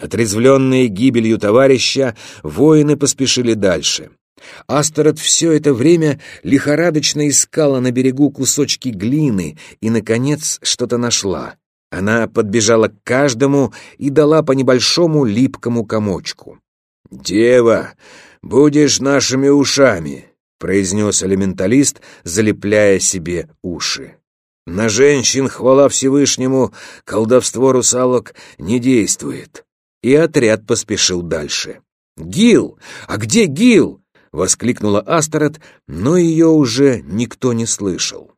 Отрезвленные гибелью товарища, воины поспешили дальше. Астерот все это время лихорадочно искала на берегу кусочки глины и, наконец, что-то нашла. Она подбежала к каждому и дала по небольшому липкому комочку. «Дева, будешь нашими ушами», — произнес элементалист, залепляя себе уши. «На женщин, хвала Всевышнему, колдовство русалок не действует». И отряд поспешил дальше. «Гил! А где Гил?» — воскликнула Астарот, но ее уже никто не слышал.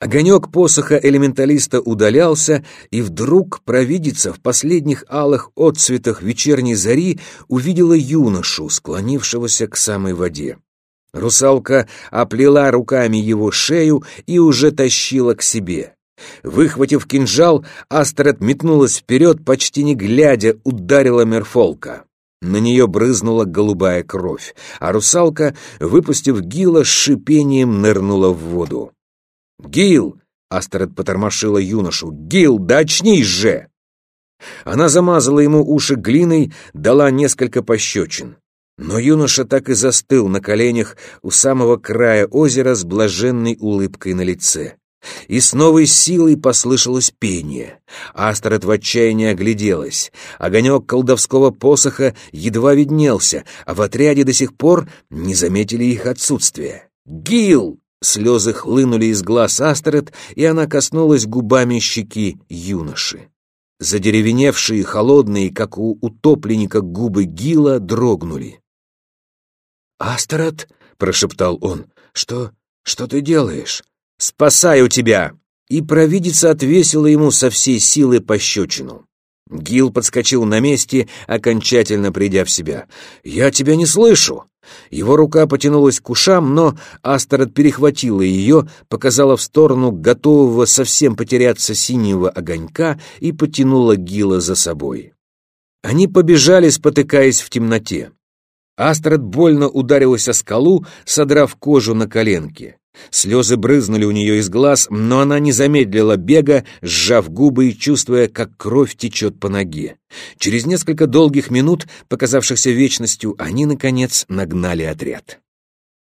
Огонек посоха элементалиста удалялся, и вдруг провидица в последних алых отцветах вечерней зари увидела юношу, склонившегося к самой воде. Русалка оплела руками его шею и уже тащила к себе. Выхватив кинжал, Астрид метнулась вперед, почти не глядя, ударила Мерфолка. На нее брызнула голубая кровь, а русалка, выпустив Гила, с шипением нырнула в воду. «Гил!» — Астрид потормошила юношу. «Гил, да очнись же!» Она замазала ему уши глиной, дала несколько пощечин. Но юноша так и застыл на коленях у самого края озера с блаженной улыбкой на лице. И с новой силой послышалось пение. Астрид в отчаянии огляделась. Огонек колдовского посоха едва виднелся, а в отряде до сих пор не заметили их отсутствия. «Гил!» Слезы хлынули из глаз Астрид, и она коснулась губами щеки юноши. Задеревеневшие, холодные, как у утопленника, губы Гила дрогнули. «Астрид!» — прошептал он. «Что... что ты делаешь?» «Спасаю тебя!» И провидица отвесила ему со всей силы пощечину. Гил подскочил на месте, окончательно придя в себя. «Я тебя не слышу!» Его рука потянулась к ушам, но Астерот перехватила ее, показала в сторону готового совсем потеряться синего огонька и потянула Гила за собой. Они побежали, спотыкаясь в темноте. Астрид больно ударилась о скалу, содрав кожу на коленке. Слезы брызнули у нее из глаз, но она не замедлила бега, сжав губы и чувствуя, как кровь течет по ноге. Через несколько долгих минут, показавшихся вечностью, они, наконец, нагнали отряд.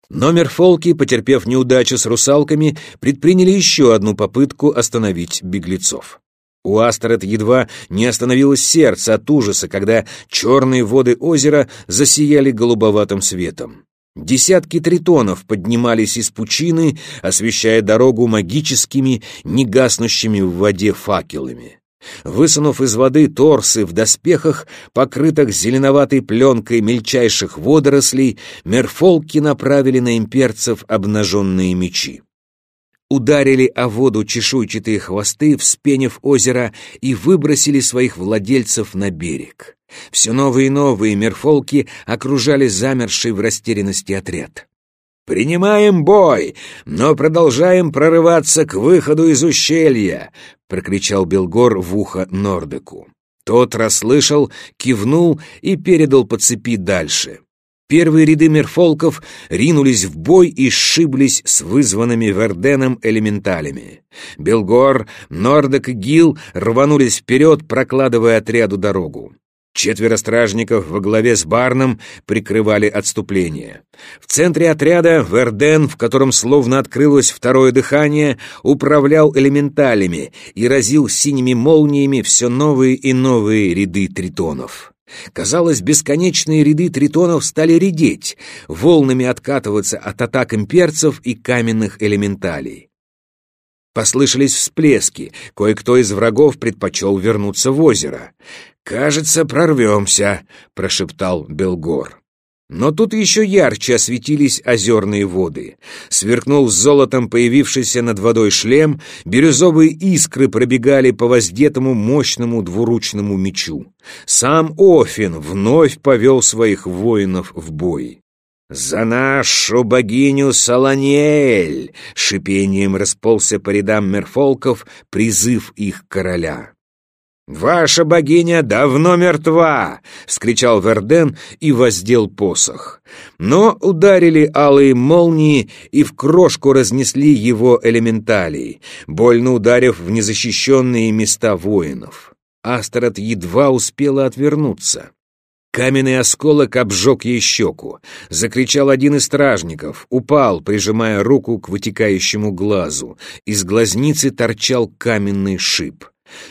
Номер Фолки, потерпев неудачу с русалками, предприняли еще одну попытку остановить беглецов. У Астерет едва не остановилось сердце от ужаса, когда черные воды озера засияли голубоватым светом. Десятки тритонов поднимались из пучины, освещая дорогу магическими, негаснущими в воде факелами. Высунув из воды торсы в доспехах, покрытых зеленоватой пленкой мельчайших водорослей, мерфолки направили на имперцев обнаженные мечи ударили о воду чешуйчатые хвосты, вспенив озеро, и выбросили своих владельцев на берег. Все новые и новые мерфолки окружали замерший в растерянности отряд. «Принимаем бой, но продолжаем прорываться к выходу из ущелья!» — прокричал Белгор в ухо Нордеку. Тот расслышал, кивнул и передал по цепи дальше. Первые ряды мерфолков ринулись в бой и сшиблись с вызванными Верденом элементалями. Белгор, Нордек и Гил рванулись вперед, прокладывая отряду дорогу. Четверо стражников во главе с Барном прикрывали отступление. В центре отряда Верден, в котором словно открылось второе дыхание, управлял элементалями и разил синими молниями все новые и новые ряды тритонов. Казалось, бесконечные ряды тритонов стали редеть, волнами откатываться от атак имперцев и каменных элементалей. Послышались всплески, кое-кто из врагов предпочел вернуться в озеро. «Кажется, прорвемся», — прошептал Белгор. Но тут еще ярче осветились озерные воды. Сверкнул золотом появившийся над водой шлем, бирюзовые искры пробегали по воздетому мощному двуручному мечу. Сам Офин вновь повел своих воинов в бой. «За нашу богиню Солонель!» — шипением расползся по рядам мерфолков призыв их короля. «Ваша богиня давно мертва!» — вскричал Верден и воздел посох. Но ударили алые молнии и в крошку разнесли его элементалии, больно ударив в незащищенные места воинов. Астерот едва успела отвернуться. Каменный осколок обжег ей щеку. Закричал один из стражников, упал, прижимая руку к вытекающему глазу. Из глазницы торчал каменный шип.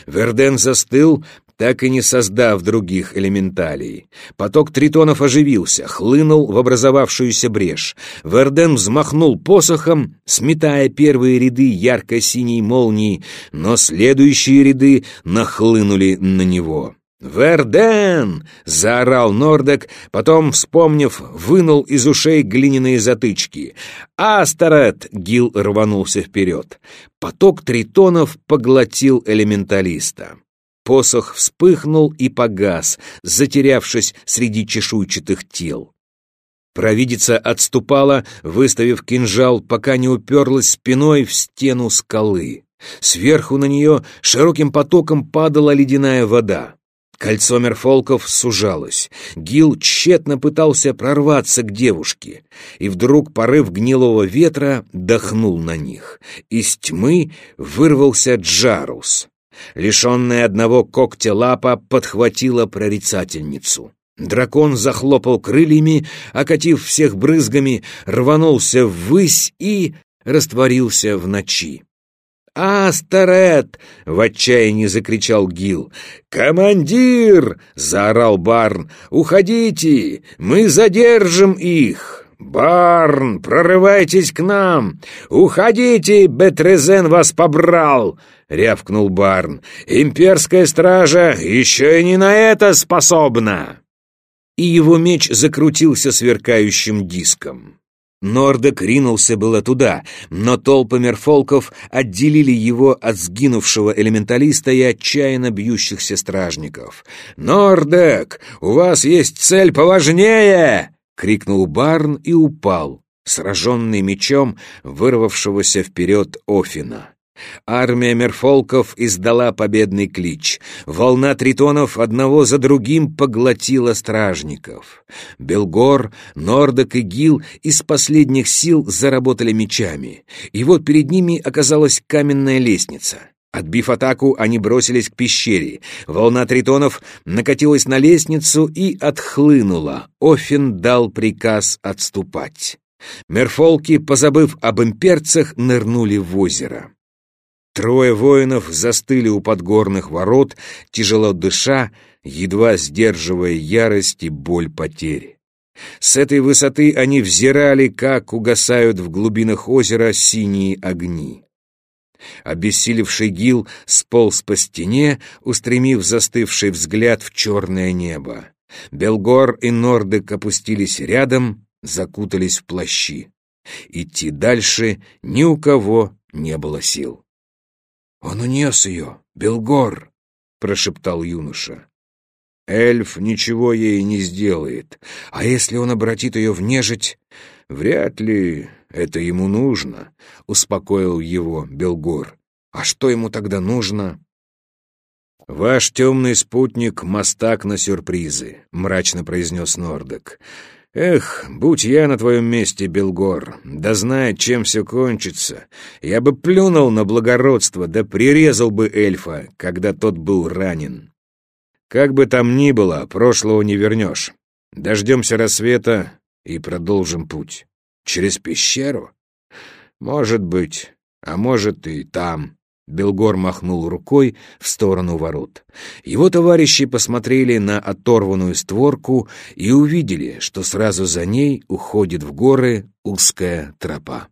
Верден застыл, так и не создав других элементалей. Поток тритонов оживился, хлынул в образовавшуюся брешь. Верден взмахнул посохом, сметая первые ряды ярко-синей молнии, но следующие ряды нахлынули на него. «Верден!» — заорал Нордек, потом, вспомнив, вынул из ушей глиняные затычки. «Астарет!» — Гил рванулся вперед. Поток тритонов поглотил элементалиста. Посох вспыхнул и погас, затерявшись среди чешуйчатых тел. Провидица отступала, выставив кинжал, пока не уперлась спиной в стену скалы. Сверху на нее широким потоком падала ледяная вода. Кольцо мерфолков сужалось. Гил тщетно пытался прорваться к девушке, и вдруг порыв гнилого ветра дохнул на них. Из тьмы вырвался Джарус. Лишенная одного когтя лапа подхватила прорицательницу. Дракон захлопал крыльями, окатив всех брызгами, рванулся ввысь и растворился в ночи. «Астерет!» — в отчаянии закричал Гил. «Командир!» — заорал Барн. «Уходите! Мы задержим их!» «Барн, прорывайтесь к нам! Уходите, Бетрезен вас побрал!» — рявкнул Барн. «Имперская стража еще и не на это способна!» И его меч закрутился сверкающим диском. Нордек ринулся было туда, но толпы мерфолков отделили его от сгинувшего элементалиста и отчаянно бьющихся стражников. «Нордек, у вас есть цель поважнее!» — крикнул Барн и упал, сраженный мечом вырвавшегося вперед Офина. Армия мерфолков издала победный клич. Волна тритонов одного за другим поглотила стражников. Белгор, Нордок и Гил из последних сил заработали мечами. И вот перед ними оказалась каменная лестница. Отбив атаку, они бросились к пещере. Волна тритонов накатилась на лестницу и отхлынула. Офин дал приказ отступать. Мерфолки, позабыв об имперцах, нырнули в озеро. Трое воинов застыли у подгорных ворот, тяжело дыша, едва сдерживая ярость и боль потери. С этой высоты они взирали, как угасают в глубинах озера синие огни. Обессилевший Гил сполз по стене, устремив застывший взгляд в черное небо. Белгор и Нордек опустились рядом, закутались в плащи. Идти дальше ни у кого не было сил. «Он унес ее, Белгор!» — прошептал юноша. «Эльф ничего ей не сделает, а если он обратит ее в нежить, вряд ли это ему нужно», — успокоил его Белгор. «А что ему тогда нужно?» «Ваш темный спутник — мастак на сюрпризы», — мрачно произнес Нордек. Эх, будь я на твоем месте, Белгор, да знает, чем все кончится, я бы плюнул на благородство, да прирезал бы эльфа, когда тот был ранен. Как бы там ни было, прошлого не вернешь. Дождемся рассвета и продолжим путь. Через пещеру? Может быть, а может и там. Белгор махнул рукой в сторону ворот. Его товарищи посмотрели на оторванную створку и увидели, что сразу за ней уходит в горы узкая тропа.